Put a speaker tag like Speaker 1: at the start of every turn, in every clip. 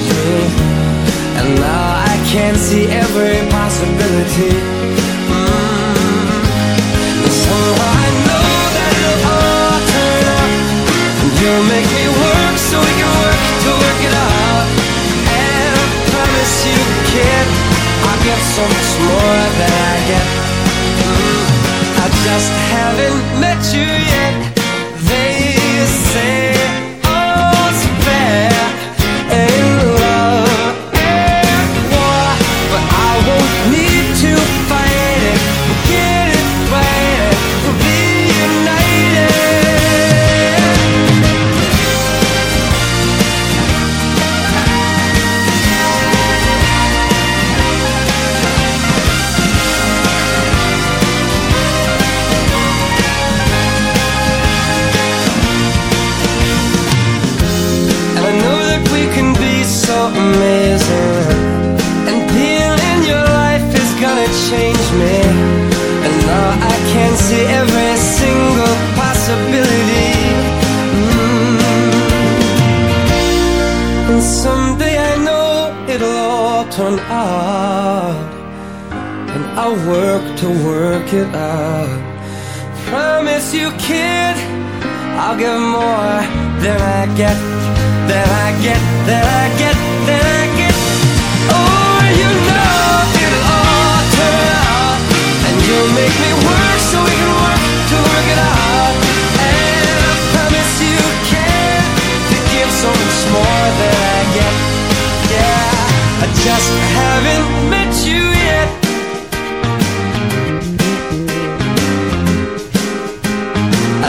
Speaker 1: me And now I can see every possibility. Mm. So I know that it'll all turn out And you'll make me work so we can work to work it out. And I promise you, kid I'll get so much more than I get. Mm. I just haven't met you yet. They say give more than I get,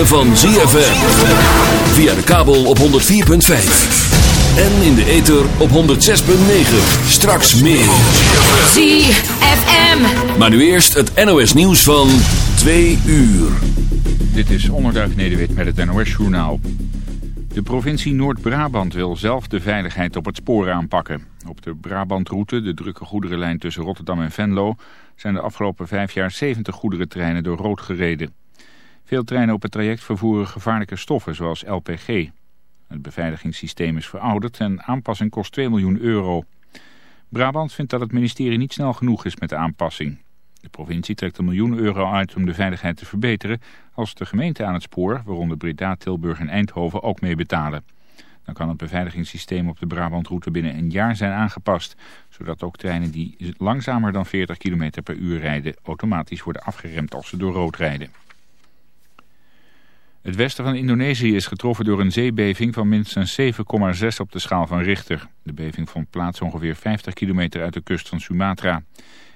Speaker 2: Ritme van ZFM. Via de kabel op 104.5. En in de ether op 106.9. Straks meer.
Speaker 3: ZFM.
Speaker 2: Maar nu eerst het NOS nieuws van 2 uur.
Speaker 4: Dit is Onderduif Nederwit met het NOS-journaal. De provincie Noord-Brabant wil zelf de veiligheid op het spoor aanpakken. Op de Brabantroute, de drukke goederenlijn tussen Rotterdam en Venlo... zijn de afgelopen vijf jaar 70 goederentreinen door rood gereden. Veel treinen op het traject vervoeren gevaarlijke stoffen zoals LPG. Het beveiligingssysteem is verouderd en aanpassing kost 2 miljoen euro. Brabant vindt dat het ministerie niet snel genoeg is met de aanpassing. De provincie trekt een miljoen euro uit om de veiligheid te verbeteren als de gemeente aan het spoor, waaronder Breda, Tilburg en Eindhoven, ook mee betalen. Dan kan het beveiligingssysteem op de Brabantroute binnen een jaar zijn aangepast, zodat ook treinen die langzamer dan 40 km per uur rijden automatisch worden afgeremd als ze door rood rijden. Het westen van Indonesië is getroffen door een zeebeving van minstens 7,6 op de schaal van Richter. De beving vond plaats ongeveer 50 kilometer uit de kust van Sumatra.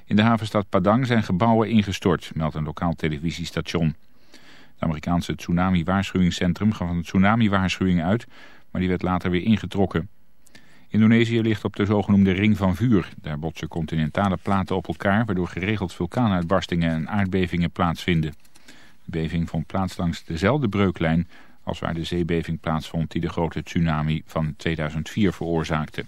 Speaker 4: In de havenstad Padang zijn gebouwen ingestort, meldt een lokaal televisiestation. Het Amerikaanse tsunami-waarschuwingscentrum gaf een tsunami-waarschuwing uit, maar die werd later weer ingetrokken. Indonesië ligt op de zogenoemde ring van vuur. Daar botsen continentale platen op elkaar, waardoor geregeld vulkaanuitbarstingen en aardbevingen plaatsvinden. Beving vond plaats langs dezelfde breuklijn als waar de zeebeving plaatsvond die de grote tsunami van 2004 veroorzaakte.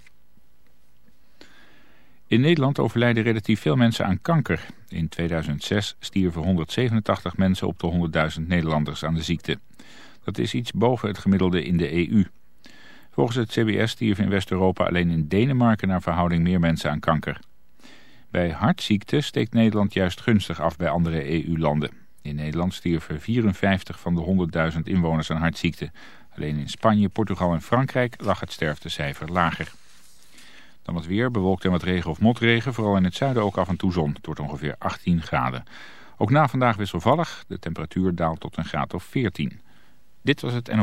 Speaker 4: In Nederland overlijden relatief veel mensen aan kanker. In 2006 stierven 187 mensen op de 100.000 Nederlanders aan de ziekte. Dat is iets boven het gemiddelde in de EU. Volgens het CBS stierven in West-Europa alleen in Denemarken naar verhouding meer mensen aan kanker. Bij hartziekten steekt Nederland juist gunstig af bij andere EU-landen. In Nederland stierven 54 van de 100.000 inwoners aan hartziekten. Alleen in Spanje, Portugal en Frankrijk lag het sterftecijfer lager. Dan wat weer, bewolkt en wat regen of motregen. Vooral in het zuiden ook af en toe zon. Het wordt ongeveer 18 graden. Ook na vandaag wisselvallig. De temperatuur daalt tot een graad of 14. Dit was het NO.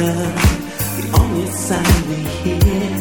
Speaker 5: The only sound we hear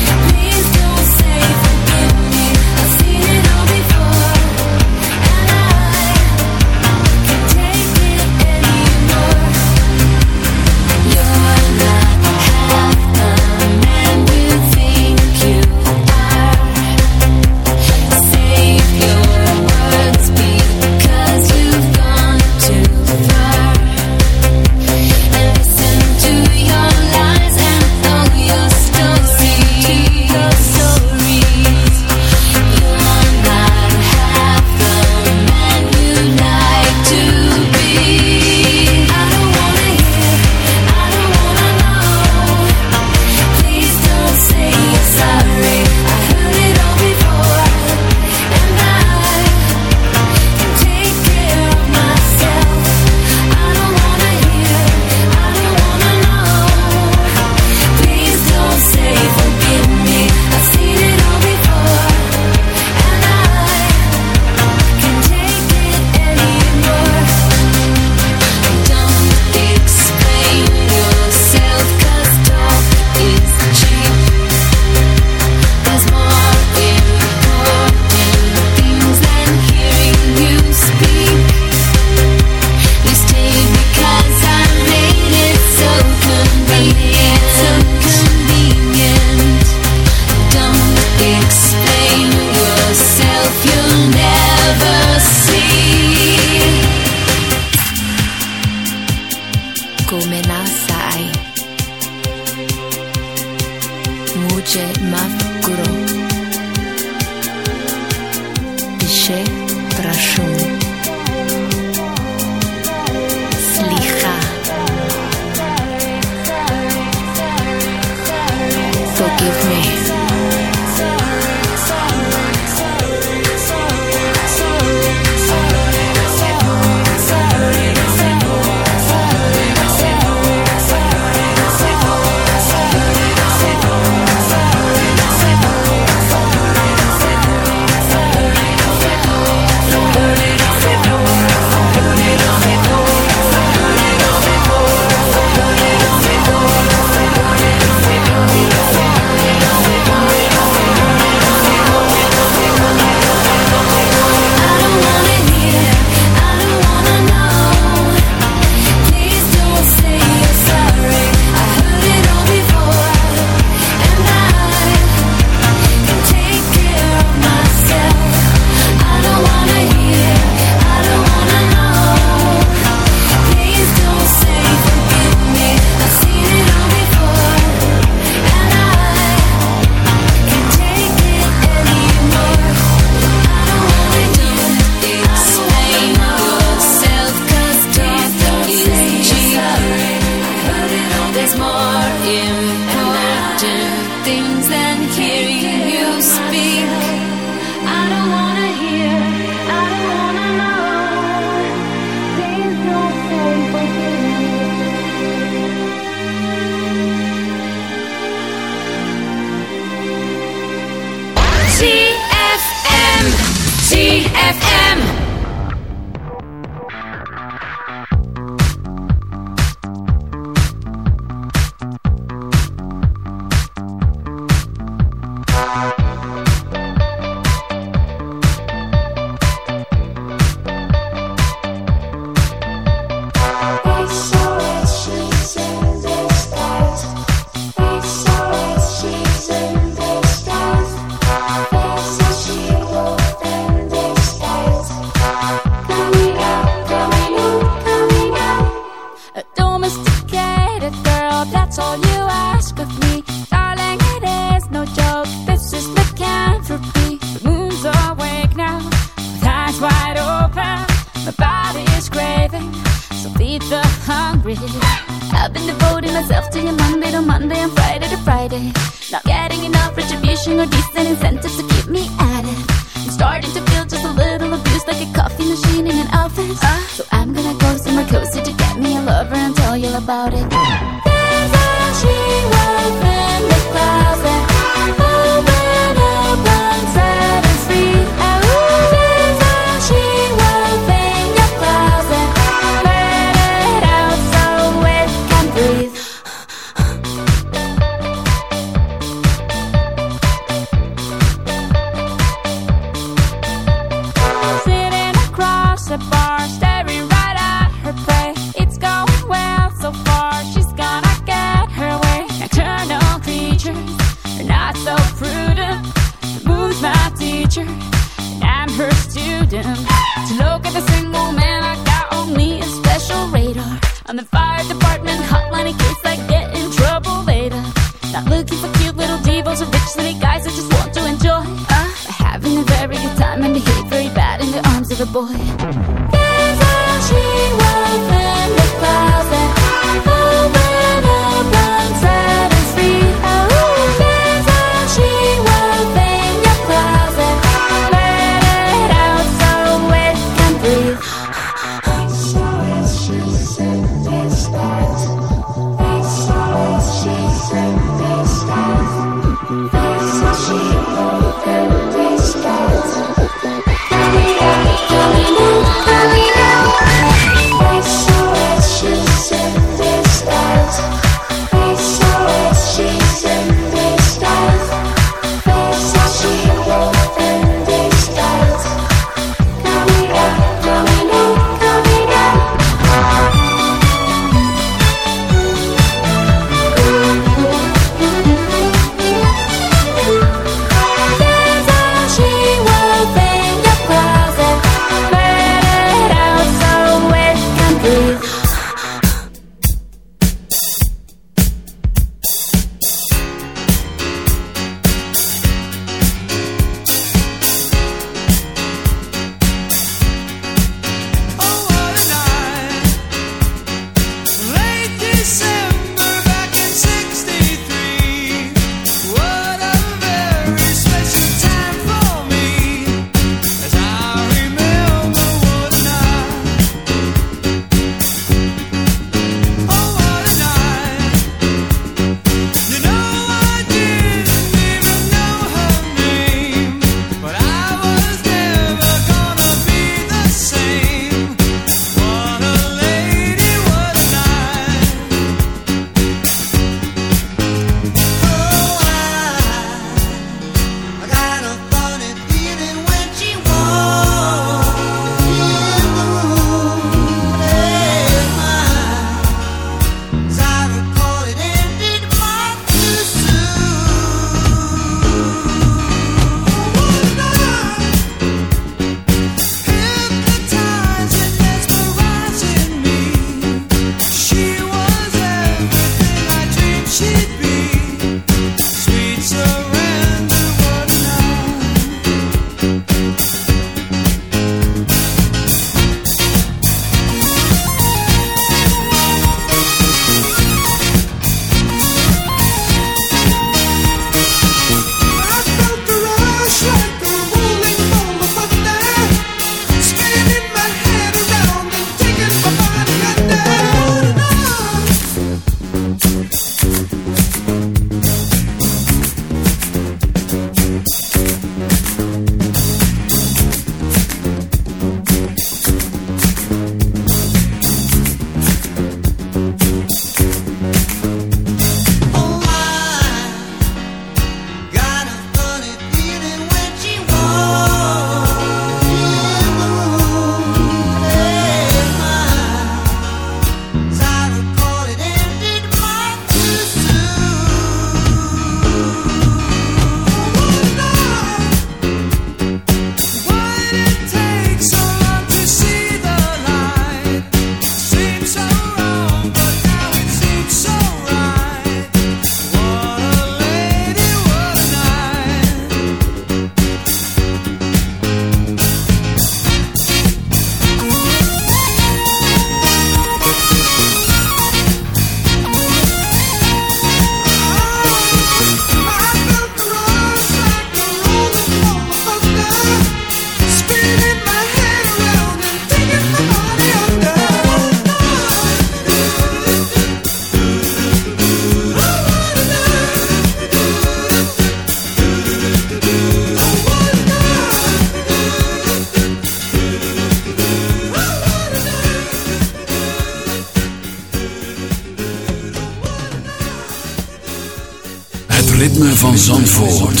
Speaker 6: Zandvoort.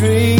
Speaker 7: tree.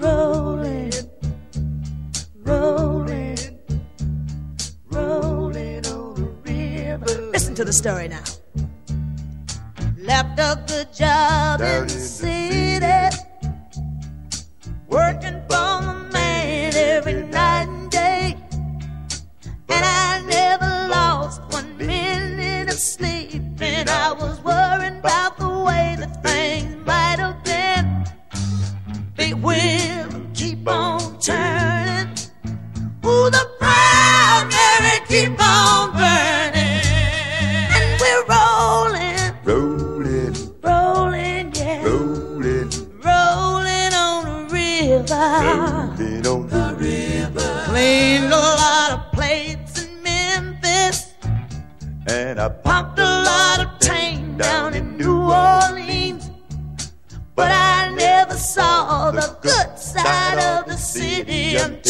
Speaker 8: Rolling, rolling, rolling on the river. Listen to the story now. Left a good job in the city, working for the man every night and day. And I never lost one minute of sleep. And I was worried about the way that things might have been. Big on turning. Ooh, the proud Mary keep on burning. And we're rolling,
Speaker 9: Rolling,
Speaker 8: rolling, yeah.
Speaker 9: rolling,
Speaker 8: Rolling on the river.
Speaker 9: rolling on the river.
Speaker 8: Cleaned a lot of plates in Memphis.
Speaker 9: And I
Speaker 8: Pumped a lot of tang down in New Orleans.
Speaker 10: bien.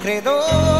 Speaker 11: credo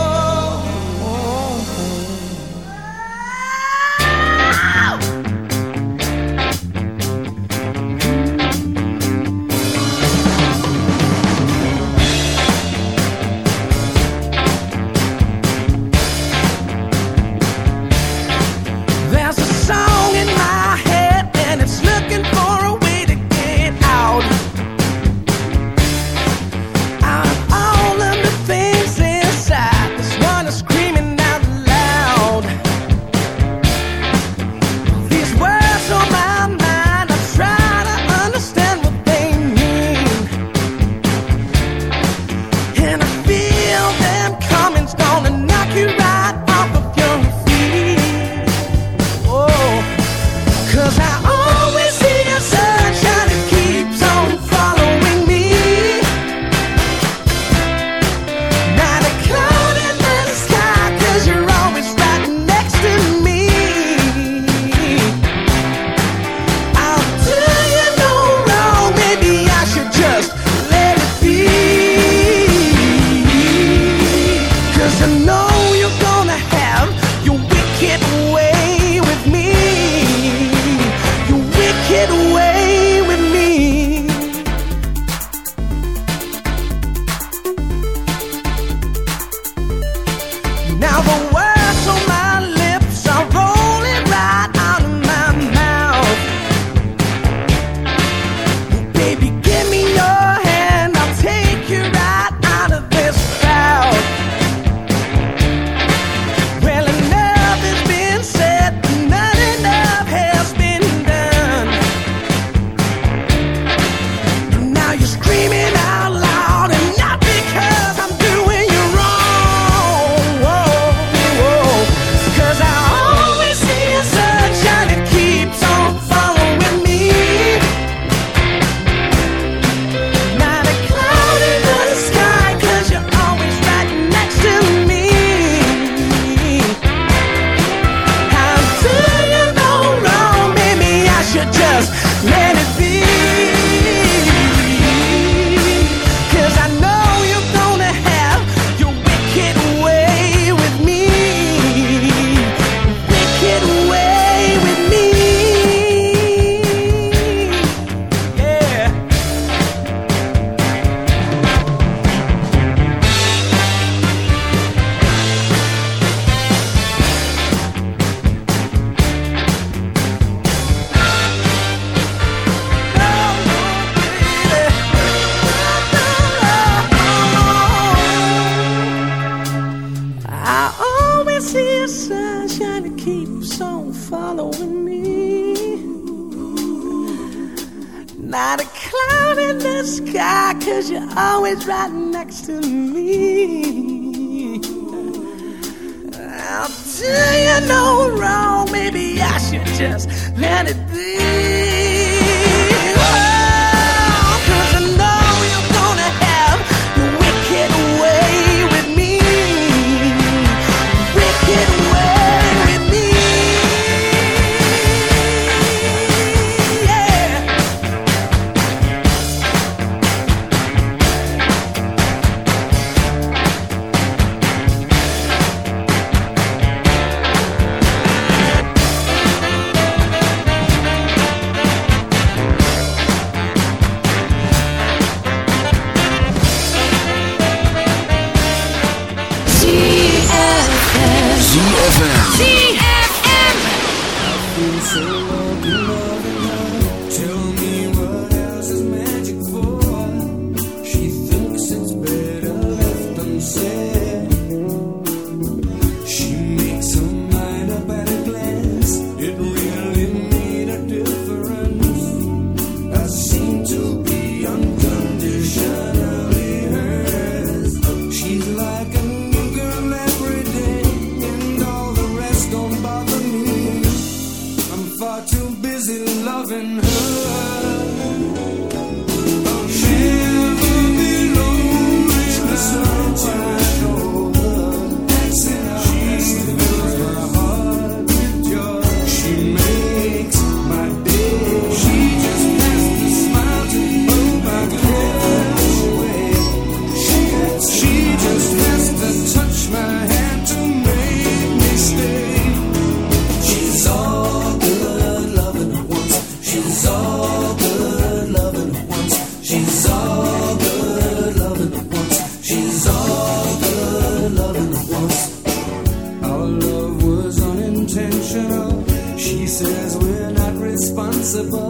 Speaker 1: Now the possible.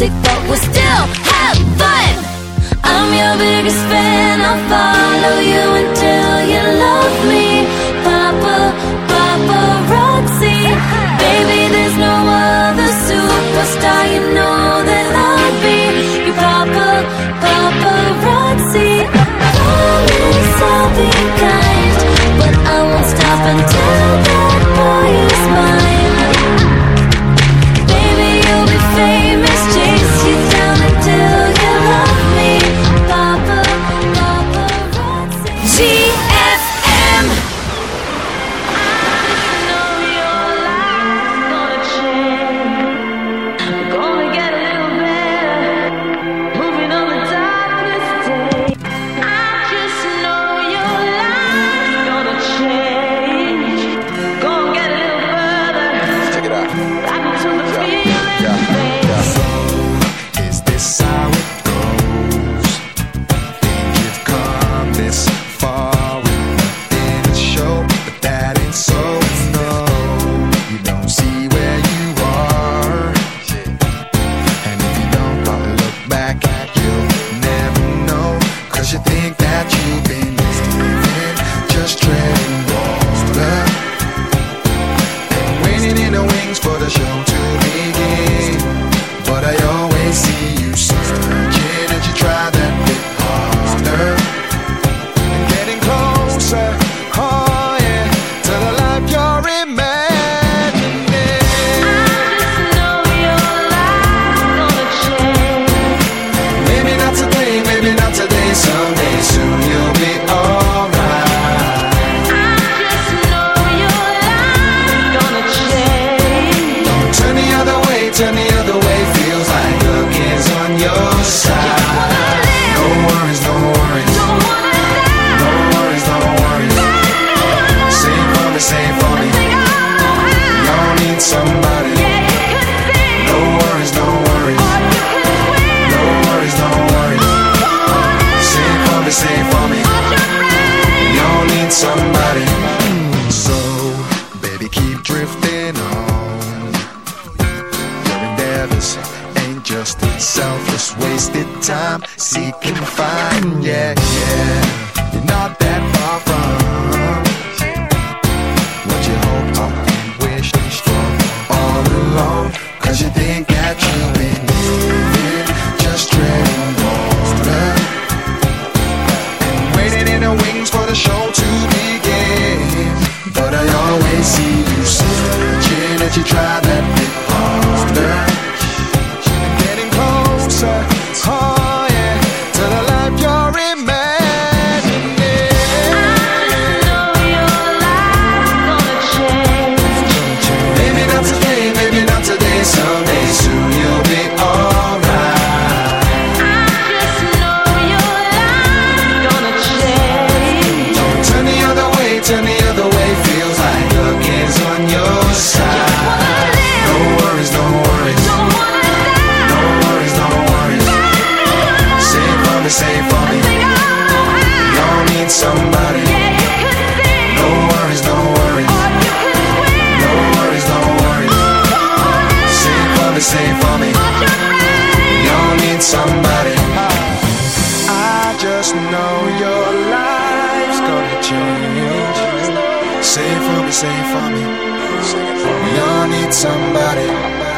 Speaker 1: plastic, but
Speaker 5: we
Speaker 3: still have fun. I'm your biggest fan. I'll follow you until you love me, Papa, Papa Roxy. Baby, there's no other superstar you know that I'd be. Your Papa, Papa Roxy. Promise I'll be kind, but I won't stop until. love
Speaker 12: is safe for me. You'll need somebody. I just know your life's gonna change. Safe for me, safe for me. You'll need somebody.